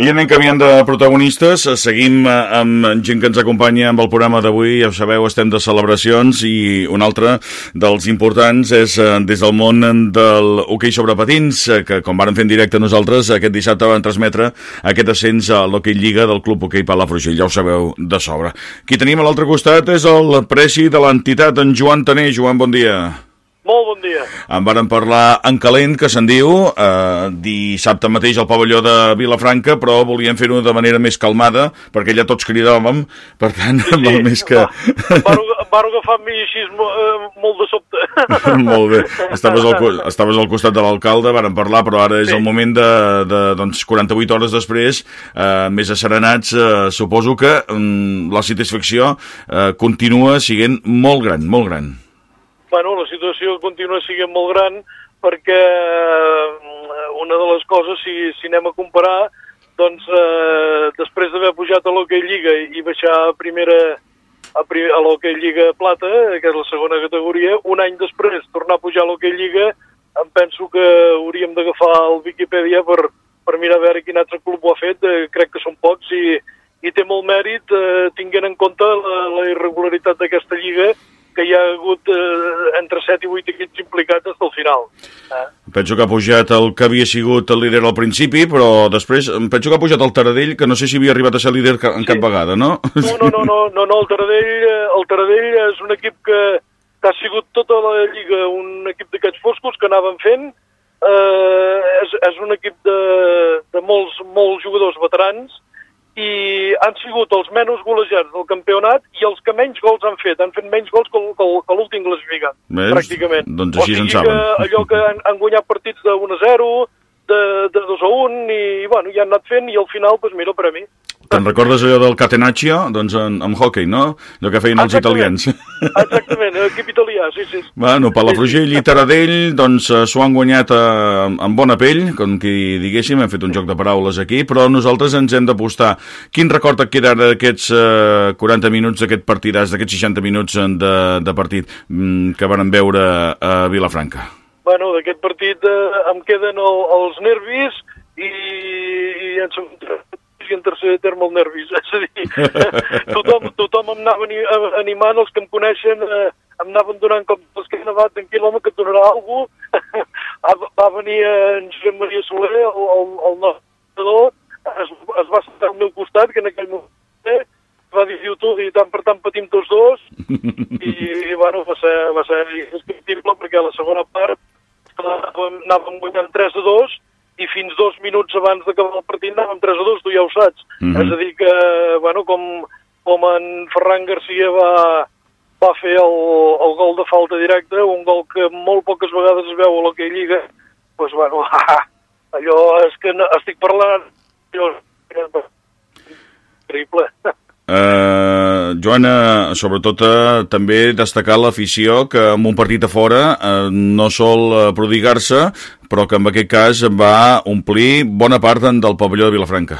I anem canviant de protagonistes, seguim eh, amb gent que ens acompanya amb el programa d'avui, ja ho sabeu, estem de celebracions i un altre dels importants és eh, des del món del hoquei sobre patins, eh, que com vàrem fer en directe nosaltres, aquest dissabte van transmetre aquest ascens a l'hoquei Lliga del Club Hoquei Palafrugell, ja ho sabeu de sobre. Qui tenim a l'altre costat és el presi de l'entitat, en Joan Taner. Joan, bon dia. Molt bon dia. En varen parlar en calent, que se'n diu, eh, dissabte mateix al pavelló de Vilafranca, però volíem fer-ho de manera més calmada, perquè ja tots cridàvem, per tant, sí, val més que... Em varo, em varo agafar amb mi així eh, molt de sobte. molt bé. Estaves al, estaves al costat de l'alcalde, varen parlar, però ara és sí. el moment de, de doncs, 48 hores després, eh, més asserenats, eh, suposo que eh, la satisfacció eh, continua siguent molt gran, molt gran bueno, la situació continua sent molt gran perquè eh, una de les coses, si, si anem a comparar, doncs eh, després d'haver pujat a l'Hockey Lliga i baixar a primera a, a l'Hockey Lliga Plata, que és la segona categoria, un any després tornar a pujar a l'Hockey Lliga, em penso que hauríem d'agafar el Wikipedia per, per mirar a veure quin altre club ho ha fet, eh, crec que són pocs i, i té molt mèrit eh, tinguent en compte la, la irregularitat d'aquesta lliga que hi ha hagut eh, entre 7 i 8 equips implicats fins al final. Eh? Penso que ha pujat el que havia sigut el líder al principi, però després penso que ha pujat el Taradell, que no sé si havia arribat a ser líder en sí. cap vegada, no? No, no, no, no, no, no el, Taradell, eh, el Taradell és un equip que, que ha sigut tota la lliga un equip d'aquests foscos que anaven fent, eh, és, és un equip de, de molts, molts jugadors veterans, i han sigut els menys golejats del campionat i els que menys gols han fet. Han fet menys gols que, que, que l'últim classificat, Més? pràcticament. Doncs així o sigui en saben. Que allò que han, han guanyat partits de 1 a 0, de, de 2 a 1, i, bueno, ja han anat fent, i al final, doncs mira, per a mi. Te'n recordes allò del Catenaccio? Doncs en, en hockey, no? Allò que feien els italians. Exactament, l'equip italià, sí, sí. Bueno, Palafrugell i Taradell, doncs eh, s'ho han guanyat eh, amb bona pell, com que diguéssim, hem fet un joc de paraules aquí, però nosaltres ens hem d'apostar. Quin record et queda d'aquests eh, 40 minuts, d'aquest partidàs, d'aquests 60 minuts de, de partit mm, que van veure a Vilafranca? Bueno, d'aquest partit eh, em queden el, els nervis i, i en segon i en tercer terme el nervis. És a dir, tothom, tothom em anava animant, els que em coneixen eh, em anaven donant com els que he nevat tranquil, home, que et donarà alguna cosa. va venir en Josep Maria Soler, el, el, el nostre es, es va sentar al meu costat, que en aquell moment eh, va dir, diu tu, i tant per tant patim tots dos, i, i bueno, va ser, va ser indescriptible perquè a la segona part anàvem, anàvem guanyant 3 a 2, i fins dos minuts abans d'acabar el partit anàvem 3 a 2, tu ja ho saps. Mm -hmm. És a dir que, bueno, com, com en Ferran Garcia va, va fer el, el gol de falta directa, un gol que molt poques vegades es veu a l'Hockey Lliga, doncs, pues, bueno, allò és que no, estic parlant... Allò, increïble. Uh, Joana, sobretot uh, també destacar l'afició que en un partit a fora uh, no sol uh, prodigar-se, però que en aquest cas va omplir bona part del pavelló de Vilafranca.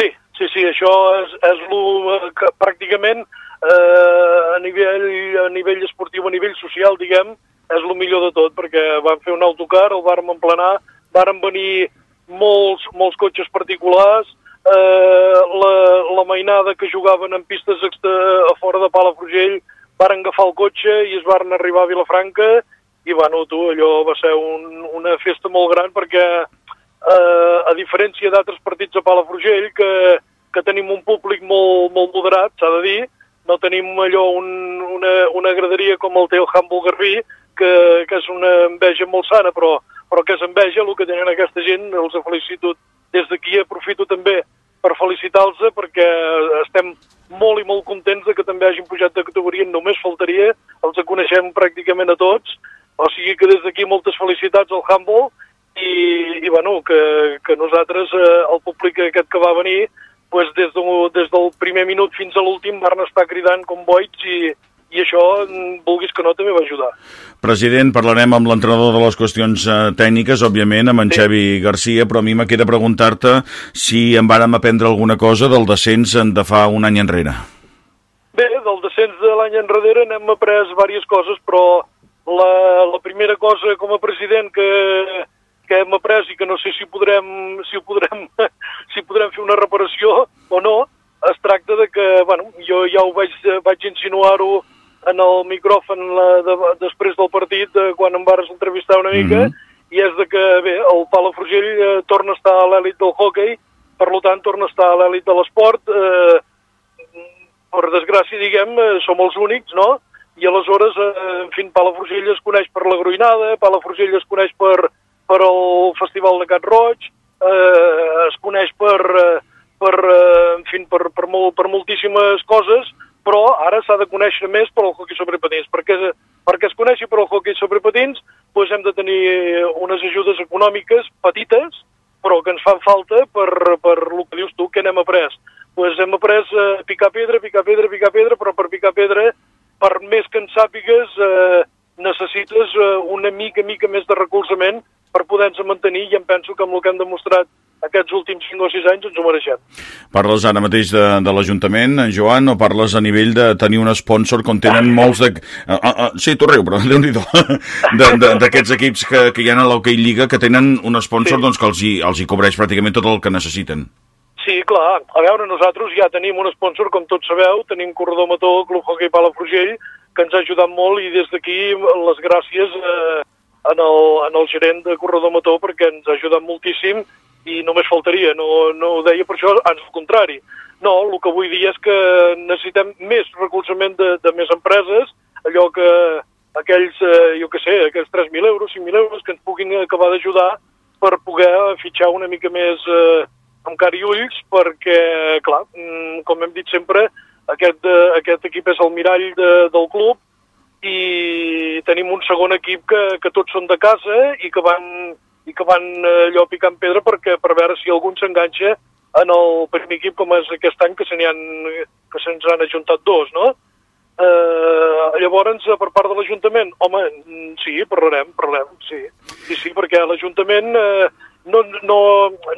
Sí, sí, sí, això és, és el que pràcticament uh, a, nivell, a nivell esportiu, a nivell social, diguem, és el millor de tot, perquè van fer un autocar, el vàrem emplenar, varen venir molts, molts cotxes particulars, eh, la, la mainada que jugaven en pistes a fora de Palafrugell varen agafar el cotxe i es varen arribar a Vilafranca i bueno, tu, allò va ser un, una festa molt gran perquè eh, a diferència d'altres partits a Palafrugell que, que tenim un públic molt, molt moderat, s'ha de dir, no tenim allò un, una, una graderia com el té el Humble Garbí, que, que és una enveja molt sana, però, però que és enveja el que tenen aquesta gent, els felicito des d'aquí aprofito també per felicitar-los perquè estem molt i molt contents de que també hagin pujat de categoria, només faltaria, els coneixem pràcticament a tots, o sigui que des d'aquí moltes felicitats al Humble i, i bueno, que, que nosaltres, eh, el públic aquest que va venir, pues des, de, des del primer minut fins a l'últim van estar cridant com boits i, i això, vulguis que no, també va ajudar. President, parlarem amb l'entrenador de les qüestions eh, tècniques, òbviament, amb en sí. Xavi Garcia, però a mi me queda preguntar-te si en vàrem aprendre alguna cosa del descens de fa un any enrere. Bé, del descens de l'any enrere n'hem après diverses coses, però la, la primera cosa com a president que, que hem après i que no sé si podrem, si ho podrem, si podrem fer una reparació o no. Es tracta de que, bueno, jo ja ho vaig, vaig insinuar-ho en el micròfon la, de, després del partit, de, quan em vares entrevistar una mica, mm -hmm. i és de que, bé, el Palafrugell eh, torna a estar a l'èlit del hockey, per tant, torna a estar a l'èlit de l'esport. Eh, per desgràcia, diguem, eh, som els únics, no?, i aleshores, eh, en fi, Palafrugell es coneix per la Gruïnada, Palafrugell es coneix per, per el Festival de Cat Roig, eh, es coneix per, eh, per, eh, en fi, per, per, molt, per moltíssimes coses, però ara s'ha de conèixer més per al hockey sobre patins. Perquè, perquè es coneixi per al hockey sobre patins, doncs hem de tenir unes ajudes econòmiques petites, però que ens fan falta per, per el que dius tu, que n'hem après. Doncs hem après a picar pedra, picar pedra, picar pedra, però per picar pedra, per més que en sàpigues, eh, necessites eh, una mica, mica més de recolzament per poder-nos mantenir i em penso que amb el que hem demostrat aquests últims 5 o 6 anys ens ho mereixem. Parles ara mateix de, de l'Ajuntament, Joan, o parles a nivell de tenir un sponsor com tenen molts de... Uh, uh, uh, sí, tu riu, però déu nhi d'aquests equips que, que hi ha a l'Hockey Lliga que tenen un sponsor sí. doncs, que els hi, els hi cobreix pràcticament tot el que necessiten. Sí, clar. A veure, nosaltres ja tenim un sponsor, com tots sabeu, tenim Corredor Mató, Club Hockey Palafrugell, que ens ha ajudat molt i des d'aquí les gràcies eh, en, el, en el gerent de Corredor Mató perquè ens ha ajudat moltíssim i només faltaria, no, no ho deia per això, ans al contrari. No, el que vull dir és que necessitem més recolzament de, de més empreses, allò que aquells, eh, jo què sé, aquells 3.000 euros, 5.000 euros que ens puguin acabar d'ajudar per poder fitxar una mica més eh, amb car i ulls, perquè, clar, mm, com hem dit sempre, aquest, eh, aquest equip és el mirall de, del club i tenim un segon equip que, que tots són de casa i que van i que van eh, allò picant pedra perquè, per veure si algun s'enganxa en el primer equip com és aquest any que se han, que se'ns han ajuntat dos, no? Eh, llavors, per part de l'Ajuntament, home, mm, sí, parlarem, parlarem, sí. Sí, sí, perquè l'Ajuntament, eh, no, no,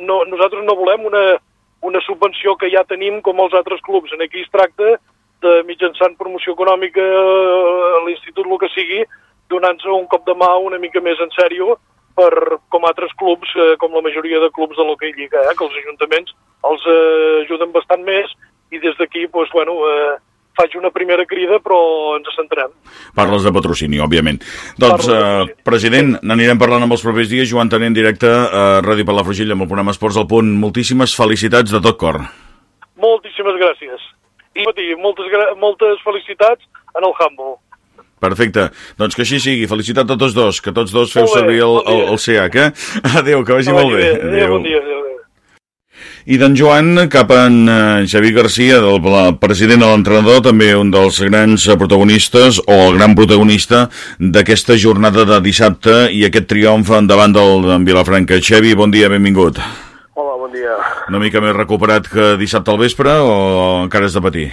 no, nosaltres no volem una, una subvenció que ja tenim com els altres clubs. En aquí es tracta de mitjançant promoció econòmica a l'institut, el que sigui, donant-se un cop de mà una mica més en sèrio per, com altres clubs, eh, com la majoria de clubs de l'Hockey Lliga, eh, que els ajuntaments els eh, ajuden bastant més i des d'aquí, doncs, bueno, eh, faig una primera crida, però ens centrem. Parles de patrocini, òbviament. Doncs, eh, president, n'anirem parlant amb els propers dies. Joan Tenent, directe a Ràdio Palafrugell amb el programa Esports al Punt. Moltíssimes felicitats de tot cor. Moltíssimes gràcies. I moltes, moltes felicitats en el handball. Perfecte. Doncs que així sigui. Felicitat a tots dos, que tots dos feu bé, servir el, el, el CH, eh? Adéu, que vagi molt bé. Adéu, bon dia. Adéu. I d'en Joan cap en uh, Xavi Garcia, del president de l'entrenador, també un dels grans protagonistes, o el gran protagonista d'aquesta jornada de dissabte i aquest triomf davant del de Vilafranca. Xavi, bon dia, benvingut. Hola, bon dia. Una mica més recuperat que dissabte al vespre o encara has de patir?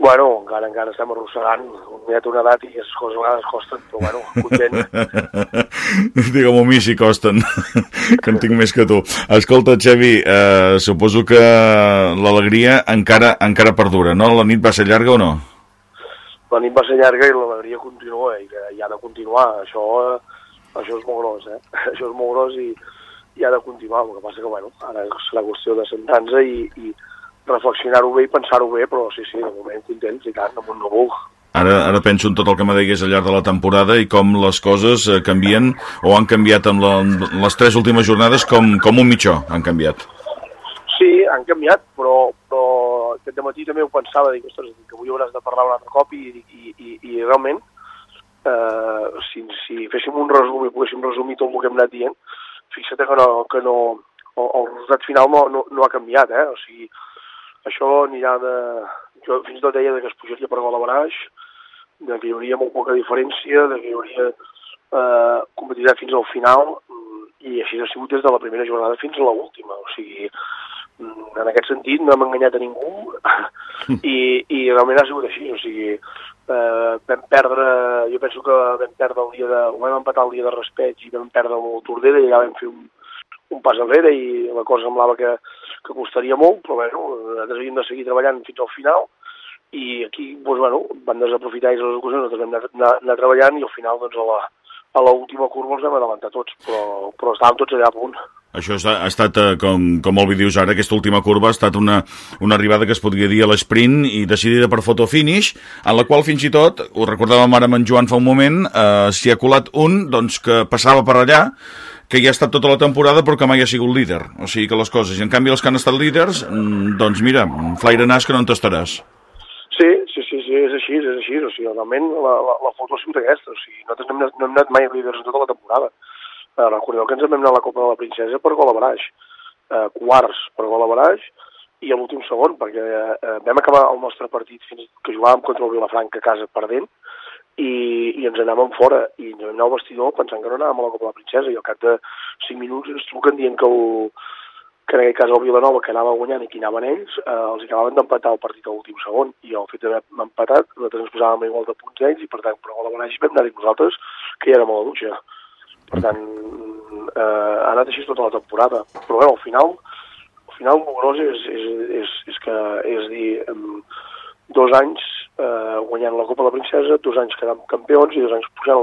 Bueno, encara, encara estem arrossegant. Ja té una edat i les coses a vegades costen, però bueno, content. Digue'm a mi si costen, que en tinc més que tu. Escolta, Xavi, eh, suposo que l'alegria encara encara perdura, no? La nit va ser llarga o no? La nit va ser llarga i l'alegria continua, i que hi ha de continuar. Això, eh, això és molt gros, eh? Això és molt gros i, i ha de continuar. El que passa que, bueno, ara serà qüestió de sentar-nos i, i, reflexionar-ho bé i pensar-ho bé, però sí, sí, de moment contents i tant, amb un núvol. Ara, ara penso en tot el que me degués al llarg de la temporada i com les coses eh, canvien o han canviat amb, la, amb les tres últimes jornades com, com un mitjó han canviat. Sí, han canviat, però, però aquest matí també ho pensava, dic, ostres, que avui hauràs de parlar un altre cop i, i, i, i realment eh, si, si féssim un resum i poguéssim resumir tot el que hem anat dient, fixa't que no, que no el, el resultat final no, no, no ha canviat, eh? o sigui, això anirà de... Jo fins i tot deia que es pujaria per gol a baraix, de que hi hauria molt poca diferència, de que hi hauria eh, competitivitat fins al final, mm, i així ha sigut des de la primera jornada fins a l'última. O sigui, mm, en aquest sentit no hem enganyat a ningú i, i realment ha sigut així. O sigui, eh, vam perdre, jo penso que vam perdre el dia de, vam empatar el dia de respeig i vam perdre el Tordera i ja vam fer un, un pas enrere i la cosa semblava que, que costaria molt, però bueno, nosaltres havíem de seguir treballant fins al final i aquí doncs, bueno, van desaprofitar les ocasions, nosaltres vam anar, anar, anar treballant i al final doncs, a la, a l'última curva els vam adelantar tots, però, però estàvem tots allà a punt. Això ha estat, eh, com, com molt bé dius ara, aquesta última curva ha estat una, una arribada que es podria dir a l'esprint i decidida per fotofinish, en la qual fins i tot, ho recordàvem ara amb en Joan fa un moment, eh, s'hi ha colat un doncs, que passava per allà, que ja ha estat tota la temporada però que mai ha sigut líder. O sigui que les coses, i en canvi els que han estat líders, mm, doncs mira, flaire nas que no en tastaràs. Sí, sí, sí, sí, és així, és així. O sigui, realment la, la, la foto ha sigut aquesta. O sigui, nosaltres no hem, no hem anat mai líders en tota la temporada Eh, recordeu que ens vam anar a la Copa de la Princesa per gol a baraix, eh, quarts per gol a baraix, i a l'últim segon, perquè eh, vam acabar el nostre partit fins que jugàvem contra el Vilafranca a casa perdent, i, i ens anàvem fora, i ens vam anar al vestidor pensant que no anàvem a la Copa de la Princesa, i al cap de 5 minuts ens truquen dient que, el, que en aquest cas el Vilanova, que anava guanyant i que anaven ells, eh, els acabaven d'empatar el partit a l'últim segon, i el fet d'haver empatat, nosaltres ens posàvem igual de punts ells, i per tant, per gol a baraix vam anar-hi nosaltres, que ja érem a la dutxa. Per tant, eh, ha anat així tota la temporada. Però bé, al final, al final el gros és, és, és, és que, és dir, dos anys eh, guanyant la Copa de la Princesa, dos anys quedant campions i dos anys pujant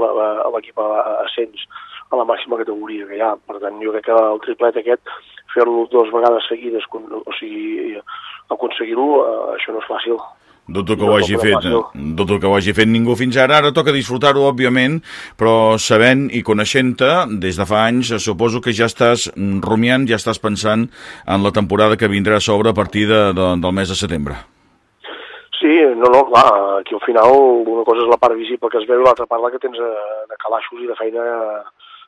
l'equip a, a ascens a la màxima categoria que hi ha. Per tant, jo crec que el triplet aquest, fer-lo dues vegades seguides, o sigui, aconseguir-ho, eh, això no és fàcil. Dubto que ho hagi fet, dubto que ho hagi fet ningú fins ara. Ara toca disfrutar-ho, òbviament, però sabent i coneixent-te, des de fa anys, suposo que ja estàs rumiant, ja estàs pensant en la temporada que vindrà a sobre a partir de, de, del mes de setembre. Sí, no, no, clar, aquí al final una cosa és la part visible que es veu i l'altra part la que tens de, de calaixos i de feina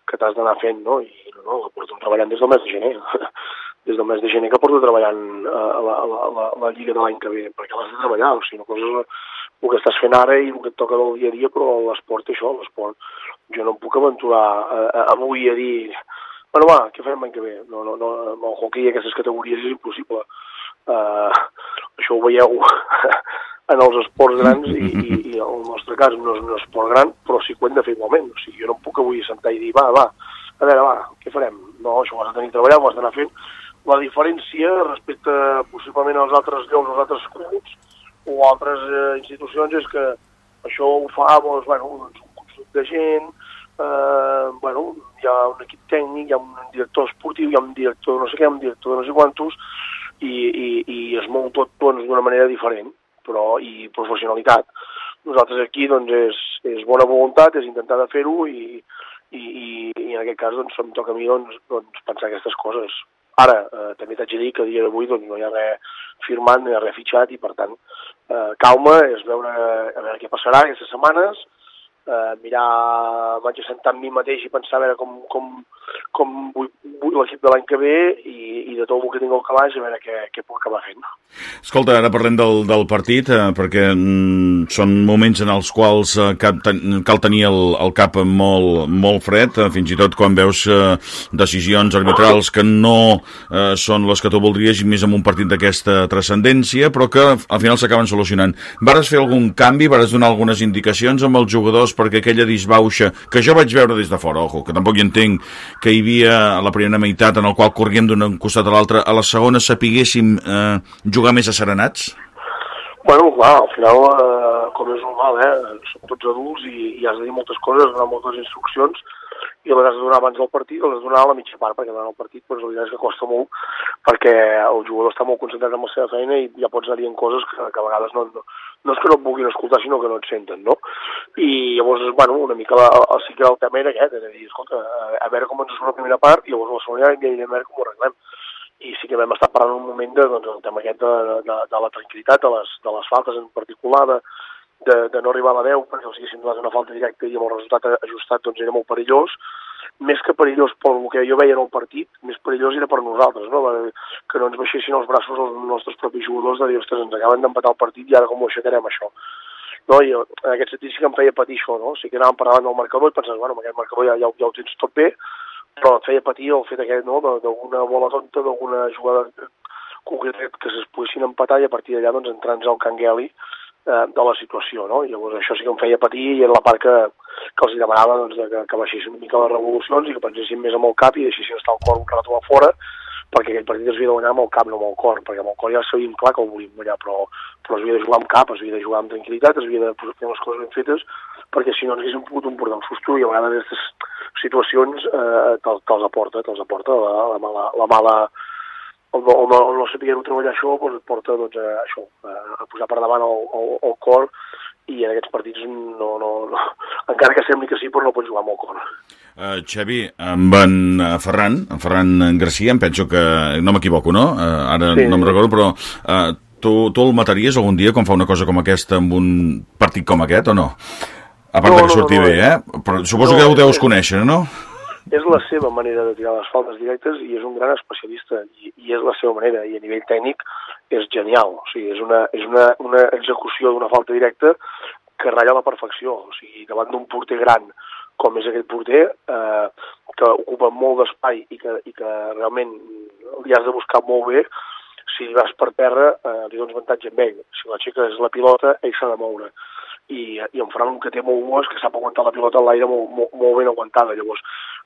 que t'has d'anar fent, no? I no, no, la portem treballant des del mes de gener des del mes de gener que porto treballant a la, a la, a la, la Lliga de l'any que ve, perquè l'has de treballar, o sigui, cosa és el que estàs fent ara i el que et toca del dia a dia, però l'esport això, l'esport. Jo no em puc aventurar a, a, avui a dir bueno, va, què farem l'any que ve? No, no, no, amb el hockey i aquestes categories és impossible. Uh, això ho veieu en els esports grans i, i, i en el nostre cas no és un esport gran, però sí que ho hem de fer igualment. O sigui, jo no em puc avui sentar i dir, va, va, a veure, va, què farem? No, això ho has de tenir treballat, ho has d'anar fent, la diferència respecte possiblement als altres llocs, als altres clubs o altres eh, institucions és que això ho fa doncs, bueno, doncs, un conjunt de gent, eh, bueno, hi ha un equip tècnic, hi ha un director esportiu, hi ha un director no sé què, un director de no sé quantos, i, i, i es mou tot doncs, d'una manera diferent, però i professionalitat. Nosaltres aquí doncs, és, és bona voluntat, és intentar de fer-ho i, i, i, i en aquest cas doncs, em toca a mi doncs, doncs, pensar aquestes coses. Ara, eh, també t'haig de dir que a dia d'avui doncs, no hi ha res firmat, no hi ha res fitxat i per tant eh, calma, és veure, a veure què passarà aquestes setmanes, eh, mirar, vaig a sentar amb mi mateix i pensar a veure com, com, com vull, vull l'equip de l'any que ve i, i de tot el que tinc al calaix a veure què, què puc acabar fent. Escolta, ara parlem del, del partit, eh, perquè mm, són moments en els quals eh, cal, ten, cal tenir el, el cap molt, molt fred, eh, fins i tot quan veus eh, decisions arbitrals que no eh, són les que tu voldries, i més en un partit d'aquesta transcendència, però que al final s'acaben solucionant. Vares fer algun canvi, vares donar algunes indicacions amb els jugadors perquè aquella disbauxa, que jo vaig veure des de fora, ojo, que tampoc hi entenc que hi havia a la primera meitat en el qual corríem d'un costat a l'altre, a la segona sapiguéssim eh, jugar més asserenats? Bueno, clar, al final, eh, com és normal, eh, som tots adults i, i has de dir moltes coses, donar moltes instruccions, i les has de donar abans del partit o les donar a la mitja part, perquè el partit doncs, la és que costa molt, perquè el jugador està molt concentrat en la seva feina i ja pots anar dient coses que, que a vegades no, no, no és que no et puguin escoltar, sinó que no et senten, no? I llavors, bueno, una mica la, el, sí que tema era aquest, era dir, escolta, a veure com ens surt la primera part, i llavors la segona ja anirem a veure com ho arreglem i sí que vam estar parlant un moment de, doncs, el tema aquest de, de, de la tranquil·litat, de les, de les faltes en particular, de, de, de no arribar a la 10, perquè o sigui, si no una falta directa i amb el resultat ajustat doncs era molt perillós, més que perillós pel que jo veia en el partit, més perillós era per nosaltres, no? que no ens baixessin els braços els nostres propis jugadors de dir, ostres, ens acaben d'empatar el partit i ara com ho aixecarem això. No? I en aquest sentit sí que em feia patir això, no? O sigui que anàvem parlant del marcador i pensaves, bueno, amb aquest marcador ja, ja, ja ho tens tot bé, però et feia patir el fet aquest, no?, d'alguna bola tonta, d'alguna jugada concreta que es poguessin empatar i a partir d'allà doncs, entrar-nos al cangueli eh, de la situació, no? Llavors això sí que em feia patir i era la part que, que els demanava doncs, de que, que baixessin una mica les revolucions i que pensessin més amb el cap i deixessin estar el cor un rato a fora perquè aquell partit es havia de guanyar amb el cap, no amb el cor, perquè amb el cor ja sabíem clar que el volíem guanyar, però, però es havia de jugar amb cap, es havia de jugar amb tranquil·litat, es havia de fer les coses ben fetes perquè si no ens haguéssim pogut portar un susto i a vegades aquestes situacions eh, te'ls te aporta, te'ls aporta la, la mala, la mala el no, el no, el no saber-ho treballar això doncs et porta doncs, a, això, a, a posar per davant el, el, el cor i en aquests partits no, no, no, encara que sembli que sí, però no pots jugar amb el cor. Uh, Xavi, amb en uh, Ferran, en Ferran Garcia, em penso que, no m'equivoco, no? Uh, ara sí. no me'n recordo, però uh, tu, tu el mataries algun dia quan fa una cosa com aquesta amb un partit com aquest o no? A part no, que surti no, no, bé, eh? Però suposo no, que ho deus conèixer, no? És la seva manera de tirar les faltes directes i és un gran especialista i, i és la seva manera i a nivell tècnic és genial. O sigui, és una, és una, una execució d'una falta directa que ratlla la perfecció. O sigui, davant d'un porter gran com és aquest porter, eh, que ocupa molt d'espai i, que, i que realment li has de buscar molt bé, si vas per terra eh, li dones avantatge amb ell. Si l'aixeques la pilota, ell s'ha de moure i, i en Fran que té molt gos, que sap aguantar la pilota en l'aire molt, molt, molt ben aguantada. Llavors,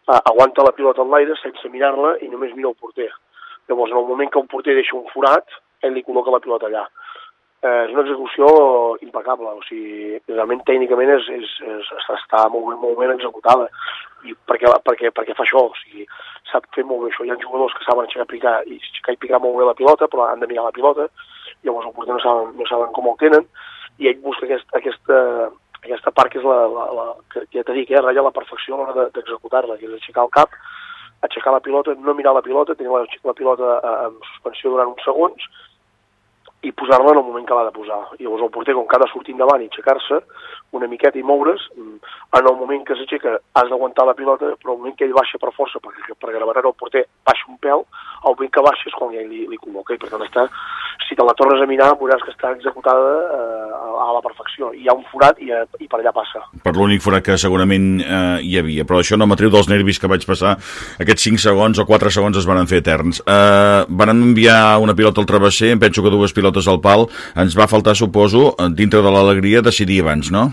uh, aguanta la pilota en l'aire sense mirar-la i només mira el porter. Llavors, en el moment que un porter deixa un forat, ell li col·loca la pilota allà. Eh, és una execució impecable, o sigui, realment tècnicament és, és, és, està molt ben, molt ben executada i perquè, perquè, perquè fa això, o sigui, sap fer molt bé això. Hi ha jugadors que saben aixecar picar, i aixecar i picar molt bé la pilota, però han de mirar la pilota, llavors el porter no saben, no saben com el tenen, i ell busca aquest, aquesta, aquesta part que és la, la, la que ja t'he dit, eh, ratlla la perfecció a l'hora d'executar-la, que és aixecar el cap, aixecar la pilota, no mirar la pilota, tenir la, la pilota en suspensió durant uns segons i posar-la en el moment que l'ha de posar. I llavors el porter, com que ha de sortir endavant i aixecar-se una miqueta i moure's, mm, en el moment que s'aixeca has d'aguantar la pilota, però el moment que ell baixa per força, perquè per gravar el porter baixa un pèl, el moment que baixa és quan ell li, li col·loca, i per tant està si te la tornes a mirar veuràs que està executada eh, a la perfecció. Hi ha un forat i, eh, i per allà passa. Per l'únic forat que segurament eh, hi havia, però això no m'atreu dels nervis que vaig passar. Aquests 5 segons o 4 segons es van fer eterns. Eh, van enviar una pilota al travesser, em penso que dues pilotes al pal. Ens va faltar, suposo, dintre de l'alegria, decidir abans, no?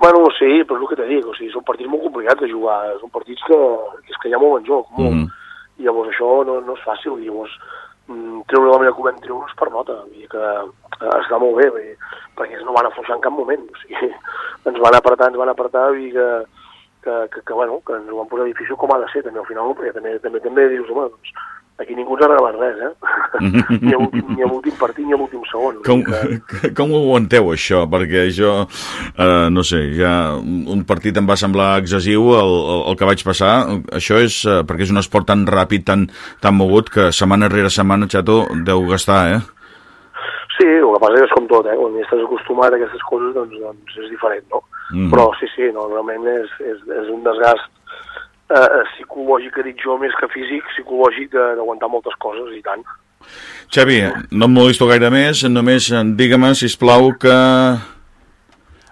Bueno, sí, però és el que t'he dit, o sigui, són partits molt complicats de jugar, són partits que, que, és que hi ha molt en joc, molt. Mm. I llavors això no, no és fàcil, i llavors Mm, treure la manera que ho vam treure per nota, i que eh, està molt bé, bé, perquè no van afluixar en cap moment, o sigui, ens van apretar, ens van apretar i que, que, que, que, bueno, que ens ho van posar difícil com ha de ser també al final, perquè també, també, també dius, home, doncs, aquí ningú ens ha regalat res, eh? ni a l'últim partit ni a l'últim segon. Com, que... com ho aguanteu, això? Perquè jo, eh, no sé, ja un partit em va semblar excessiu, el, el, el que vaig passar. Això és eh, perquè és un esport tan ràpid, tan, tan mogut, que setmana rere setmana, Xato, deu gastar, eh? Sí, el que passa és com tot, eh? Quan estàs acostumat a aquestes coses, doncs, doncs és diferent, no? Mm. Però sí, sí, no, realment és, és, és un desgast eh, psicològic, que dic jo, més que físic, psicològic d'aguantar moltes coses, i tant. Xavi, no em molesto gaire més, només digue-me, sisplau, que...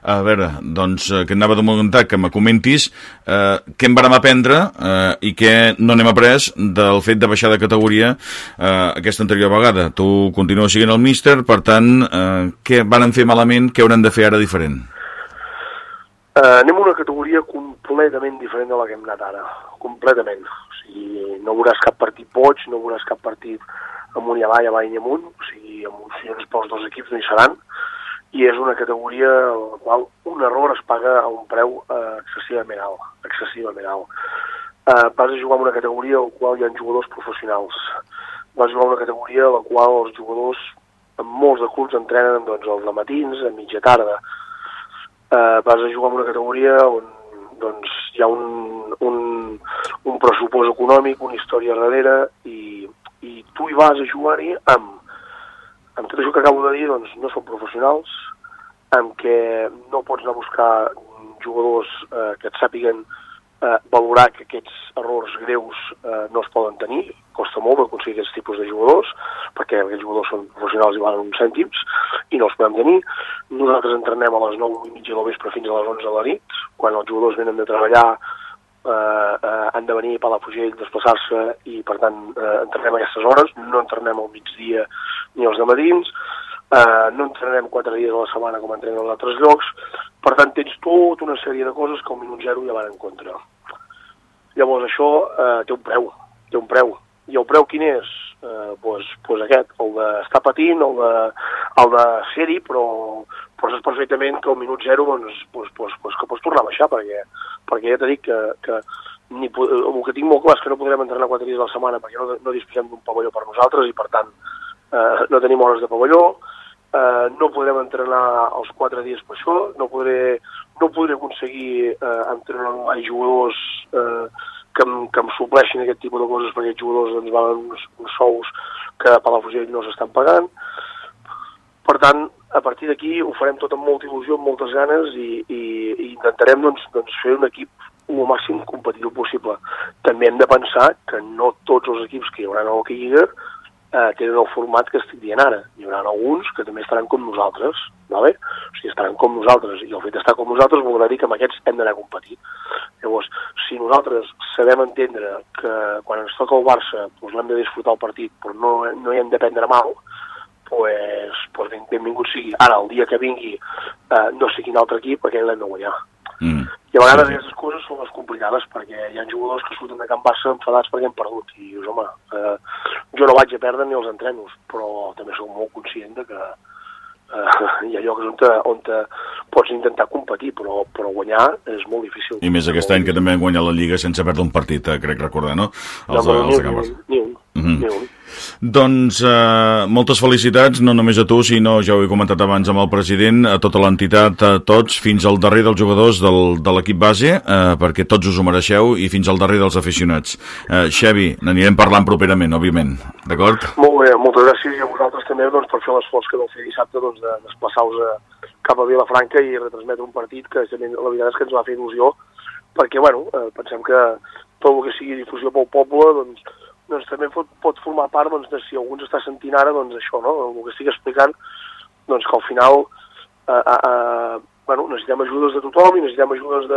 A veure, doncs, eh, que anava de comentar, que me comentis eh, què en vam aprendre eh, i què no n'hem après del fet de baixar de categoria eh, aquesta anterior vegada. Tu continues siguent el míster, per tant, eh, què van fer malament, què hauran de fer ara diferent? Uh, anem a una categoria completament diferent de la que hem anat ara, completament. O sigui, no veuràs cap partit boig, no veuràs cap partit amunt i avall, avall i amunt, o sigui, emocions pels dos equips no hi seran, i és una categoria en la qual un error es paga a un preu uh, excessivament alt, excessivament alt. Uh, vas a jugar en una categoria en la qual hi ha jugadors professionals, vas jugar en una categoria en la qual els jugadors en molts de clubs entrenen doncs, els matins, a mitja tarda, eh, vas a jugar en una categoria on doncs, hi ha un, un, un pressupost econòmic, una història darrere, i, i tu hi vas a jugar-hi amb, amb tot això que acabo de dir, doncs no són professionals, amb què no pots anar a buscar jugadors eh, que et sàpiguen eh, valorar que aquests errors greus eh, no es poden tenir, costa molt aconseguir aquests tipus de jugadors, perquè aquests jugadors són professionals i valen uns cèntims, i no els podem tenir. Nosaltres entrenem a les 9 i mitja del vespre fins a les 11 de la nit, quan els jugadors venen de treballar eh, eh, han de venir a Palafrugell, desplaçar-se i per tant eh, entrenem a aquestes hores, no entrenem al migdia ni als matins, eh, no entrenem quatre dies a la setmana com entrenem en altres llocs, per tant, tens tota una sèrie de coses que al minut zero ja van en contra. Llavors, això eh, té un preu, té un preu. I el preu quin és? Eh, pues, pues aquest, el d'estar patint, el de, el de ser-hi, però, però saps perfectament que al minut zero doncs, doncs, doncs, doncs que pots tornar a baixar, perquè, perquè ja t'he dit que, que ni, el que tinc molt clar és que no podrem entrenar quatre dies a la setmana perquè no, no disposem d'un pavelló per nosaltres i per tant eh, no tenim hores de pavelló, eh, no podrem entrenar els quatre dies per això, no podré, no podré aconseguir eh, entrenar a jugadors eh, que, em, que em supleixin aquest tipus de coses perquè els jugadors ens valen uns, uns sous que a Palafrugell no s'estan pagant. Per tant, a partir d'aquí ho farem tot amb molta il·lusió, amb moltes ganes i, i, i intentarem doncs, doncs, fer un equip el màxim competitiu possible. També hem de pensar que no tots els equips que hi haurà a l'Hockey Lliga eh, tenen el format que estic dient ara. Hi haurà alguns que també estaran com nosaltres, vale? o sigui, estaran com nosaltres, i el fet d'estar com nosaltres voldrà dir que amb aquests hem d'anar a competir. Llavors, si nosaltres sabem entendre que quan ens toca el Barça doncs l'hem de disfrutar el partit, però no, no hi hem de prendre mal, pues, pues benvingut sigui. Ara, el dia que vingui eh, no sé quin altre equip, perquè l'hem de guanyar. Mm. I a vegades sí. aquestes coses són les complicades perquè hi ha jugadors que surten de Can Barça enfadats perquè hem perdut i dius, home, eh, jo no vaig a perdre ni els entrenos, però també sóc molt conscient de que eh, hi ha llocs on, te, on te pots intentar competir, però, però guanyar és molt difícil. I més aquest any que també hem guanyat la Lliga sense perdre un partit, eh, crec recordar, no? Els, no, els de Can Barça. Ni un, mm -hmm. ni un. Doncs eh, moltes felicitats, no només a tu, sinó, ja ho he comentat abans amb el president, a tota l'entitat, a tots, fins al darrer dels jugadors del, de l'equip base, eh, perquè tots us ho mereixeu, i fins al darrer dels aficionats. Eh, Xevi, n'anirem parlant properament, òbviament, d'acord? Molt bé, moltes gràcies i a vosaltres també doncs, per fer l'esforç que vau fer dissabte doncs, de desplaçar-vos cap a Vilafranca i retransmetre un partit que també, la veritat és que ens va fer il·lusió, perquè bueno, eh, pensem que tot el que sigui difusió pel poble doncs, doncs també pot, pot formar part doncs, de si algú ens està sentint ara, doncs això, no? el que estic explicant, doncs que al final eh, eh, eh, bueno, necessitem ajudes de tothom i necessitem ajudes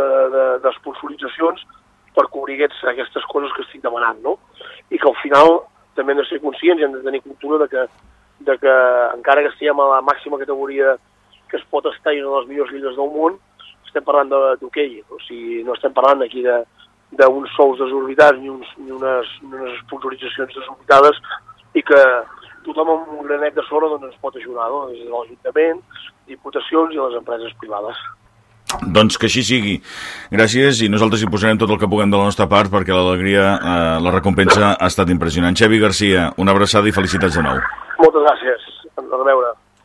d'esponsoritzacions de, de, per cobrir aquests, aquestes coses que estic demanant, no? I que al final també hem de ser conscients i hem de tenir cultura de que, de que encara que estiguem a la màxima categoria que es pot estar en les millors lligues del món, estem parlant d'hoquei, o sigui, no estem parlant aquí de, d'uns sous desorbitats ni, uns, ni, unes, ni unes sponsoritzacions desorbitades i que tothom amb un granet de sorra doncs, ens pot ajudar, no? des de l'Ajuntament, diputacions i les empreses privades. Doncs que així sigui. Gràcies i nosaltres hi posarem tot el que puguem de la nostra part perquè l'alegria, eh, la recompensa ha estat impressionant. Xevi Garcia, una abraçada i felicitats de nou. Moltes gràcies. A reveure.